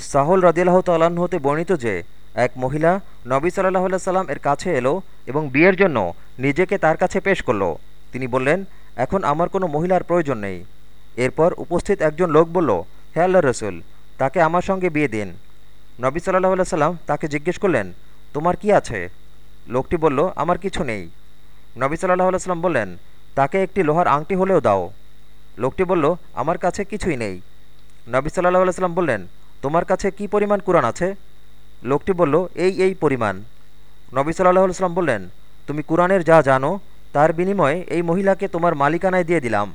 সাহল রদিয়াল্লাহ তাল্লাহ্ন হতে বর্ণিত যে, এক মহিলা নবী সাল্লাহ সাল্লাম এর কাছে এলো এবং বিয়ের জন্য নিজেকে তার কাছে পেশ করল। তিনি বললেন, এখন আমার কোনো মহিলার প্রয়োজন নেই। এরপর উপস্থিত একজন লোক বলল, হে আল্লাহ রসুল, তাকে আমার সঙ্গে বিয়ে দিন। নবী সাল্লাহ সাল্লাম তাকে জিজ্ঞেস করলেন, তোমার কি আছে? লোকটি বলল, আমার কিছু নেই। নবী সাল্লাহ সাল্লাম বললেন, তাকে একটি লোহার আংটি হলেও দাও। লোকটি বলল, আমার কাছে কিছুই নেই। নবী সাল্লাহ সাল্লাম বললেন তোমার কাছে কি পরিমাণ কোরআন আছে? লোকটি বলল, এই এই পরিমাণ। নবী সাল্লাহ সাল্লাম বললেন, তুমি কোরআনের যা জানো, তার বিনিময়ে এই মহিলাকে তোমার মালিকানায় দিয়ে দিলাম।